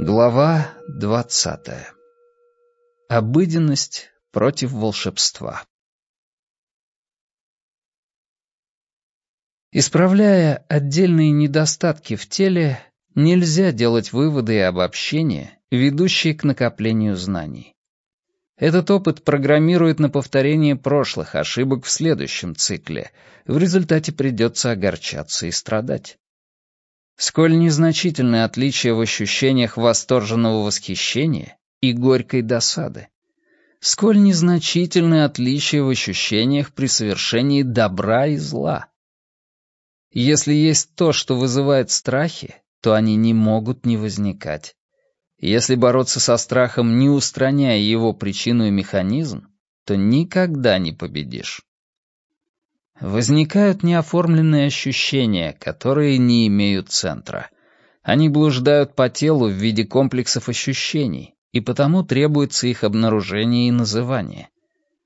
Глава двадцатая. Обыденность против волшебства. Исправляя отдельные недостатки в теле, нельзя делать выводы и обобщения, ведущие к накоплению знаний. Этот опыт программирует на повторение прошлых ошибок в следующем цикле. В результате придется огорчаться и страдать. Сколь незначительны отличия в ощущениях восторженного восхищения и горькой досады. Сколь незначительны отличия в ощущениях при совершении добра и зла. Если есть то, что вызывает страхи, то они не могут не возникать. Если бороться со страхом, не устраняя его причину и механизм, то никогда не победишь. Возникают неоформленные ощущения, которые не имеют центра. Они блуждают по телу в виде комплексов ощущений, и потому требуется их обнаружение и называние.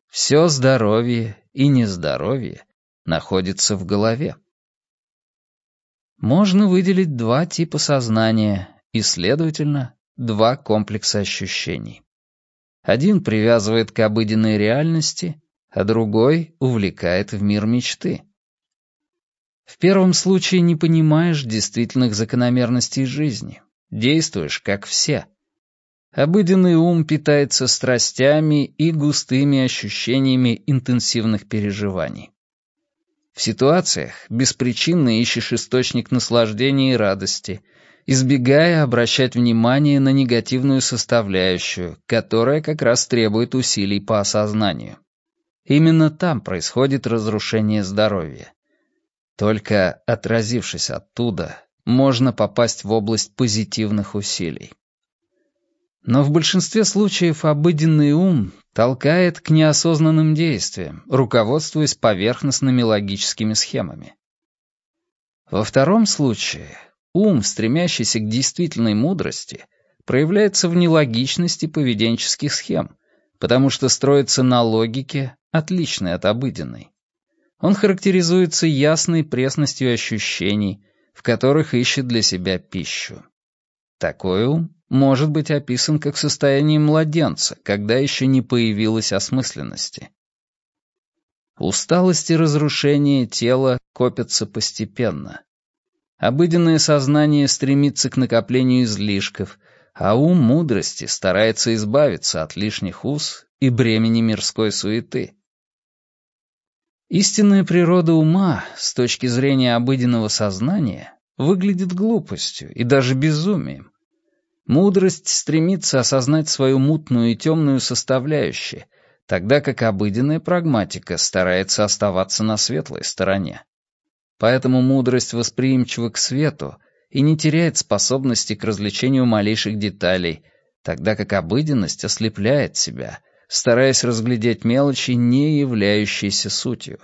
Все здоровье и нездоровье находится в голове. Можно выделить два типа сознания и, следовательно, два комплекса ощущений. Один привязывает к обыденной реальности, а другой увлекает в мир мечты. В первом случае не понимаешь действительных закономерностей жизни, действуешь как все. Обыденный ум питается страстями и густыми ощущениями интенсивных переживаний. В ситуациях беспричинно ищешь источник наслаждения и радости, избегая обращать внимание на негативную составляющую, которая как раз требует усилий по осознанию. Именно там происходит разрушение здоровья. Только отразившись оттуда, можно попасть в область позитивных усилий. Но в большинстве случаев обыденный ум толкает к неосознанным действиям, руководствуясь поверхностными логическими схемами. Во втором случае Ум, стремящийся к действительной мудрости, проявляется в нелогичности поведенческих схем, потому что строится на логике, отличной от обыденной. Он характеризуется ясной пресностью ощущений, в которых ищет для себя пищу. Такой ум может быть описан как состояние младенца, когда еще не появилось осмысленности. Усталость и разрушение тела копятся постепенно. Обыденное сознание стремится к накоплению излишков, а ум мудрости старается избавиться от лишних уз и бремени мирской суеты. Истинная природа ума, с точки зрения обыденного сознания, выглядит глупостью и даже безумием. Мудрость стремится осознать свою мутную и темную составляющую, тогда как обыденная прагматика старается оставаться на светлой стороне. Поэтому мудрость восприимчива к свету и не теряет способности к развлечению малейших деталей, тогда как обыденность ослепляет себя, стараясь разглядеть мелочи, не являющиеся сутью.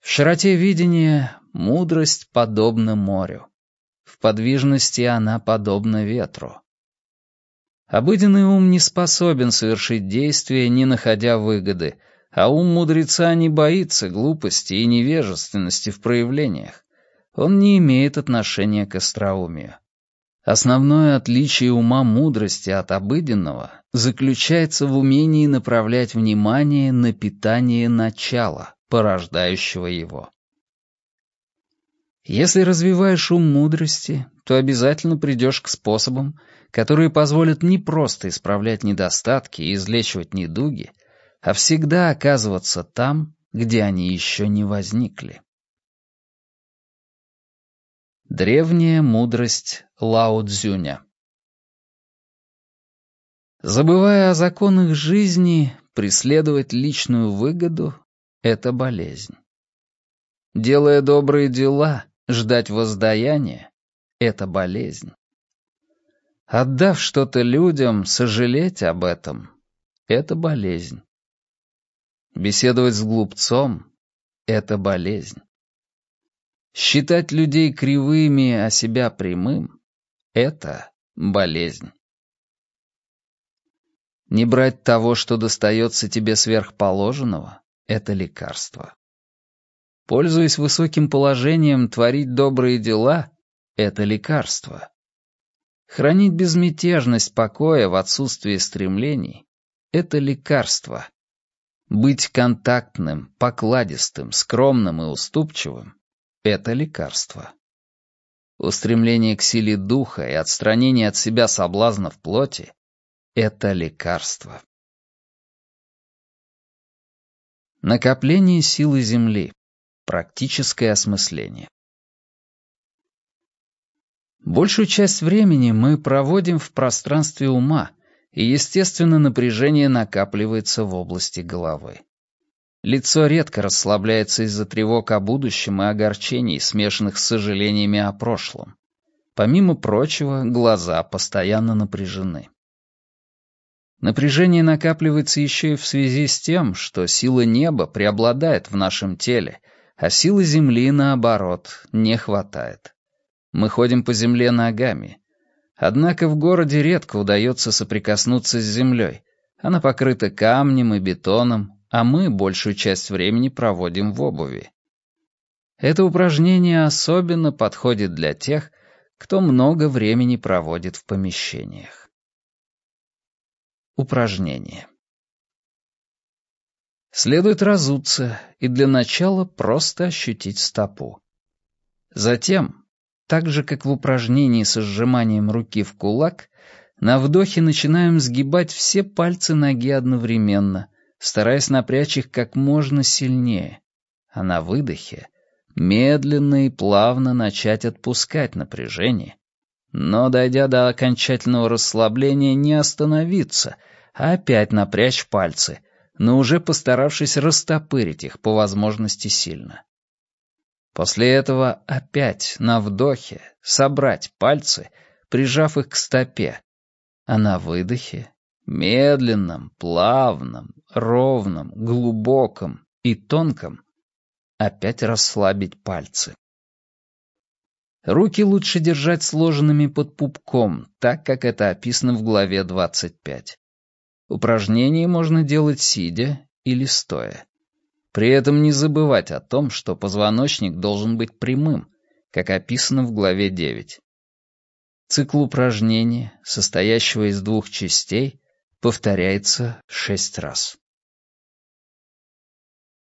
В широте видения мудрость подобна морю. В подвижности она подобна ветру. Обыденный ум не способен совершить действие, не находя выгоды — а ум мудреца не боится глупости и невежественности в проявлениях. Он не имеет отношения к остроумию. Основное отличие ума мудрости от обыденного заключается в умении направлять внимание на питание начала, порождающего его. Если развиваешь ум мудрости, то обязательно придешь к способам, которые позволят не просто исправлять недостатки и излечивать недуги, а всегда оказываться там, где они еще не возникли. Древняя мудрость Лао Цзюня Забывая о законах жизни, преследовать личную выгоду — это болезнь. Делая добрые дела, ждать воздаяния — это болезнь. Отдав что-то людям, сожалеть об этом — это болезнь. Беседовать с глупцом — это болезнь. Считать людей кривыми, а себя прямым — это болезнь. Не брать того, что достается тебе сверхположенного — это лекарство. Пользуясь высоким положением, творить добрые дела — это лекарство. Хранить безмятежность покоя в отсутствии стремлений — это лекарство. Быть контактным, покладистым, скромным и уступчивым — это лекарство. Устремление к силе духа и отстранение от себя соблазна в плоти — это лекарство. Накопление силы Земли. Практическое осмысление. Большую часть времени мы проводим в пространстве ума, и, естественно, напряжение накапливается в области головы. Лицо редко расслабляется из-за тревог о будущем и огорчений, смешанных с сожалениями о прошлом. Помимо прочего, глаза постоянно напряжены. Напряжение накапливается еще и в связи с тем, что сила неба преобладает в нашем теле, а силы Земли, наоборот, не хватает. Мы ходим по земле ногами. Однако в городе редко удается соприкоснуться с землей. Она покрыта камнем и бетоном, а мы большую часть времени проводим в обуви. Это упражнение особенно подходит для тех, кто много времени проводит в помещениях. Упражнение. Следует разуться и для начала просто ощутить стопу. Затем так же, как в упражнении со сжиманием руки в кулак, на вдохе начинаем сгибать все пальцы ноги одновременно, стараясь напрячь их как можно сильнее, а на выдохе медленно и плавно начать отпускать напряжение, но, дойдя до окончательного расслабления, не остановиться, а опять напрячь пальцы, но уже постаравшись растопырить их по возможности сильно. После этого опять на вдохе собрать пальцы, прижав их к стопе, а на выдохе медленном, плавном, ровном, глубоком и тонком опять расслабить пальцы. Руки лучше держать сложенными под пупком, так как это описано в главе 25. Упражнения можно делать сидя или стоя. При этом не забывать о том, что позвоночник должен быть прямым, как описано в главе 9. Цикл упражнения, состоящего из двух частей, повторяется шесть раз.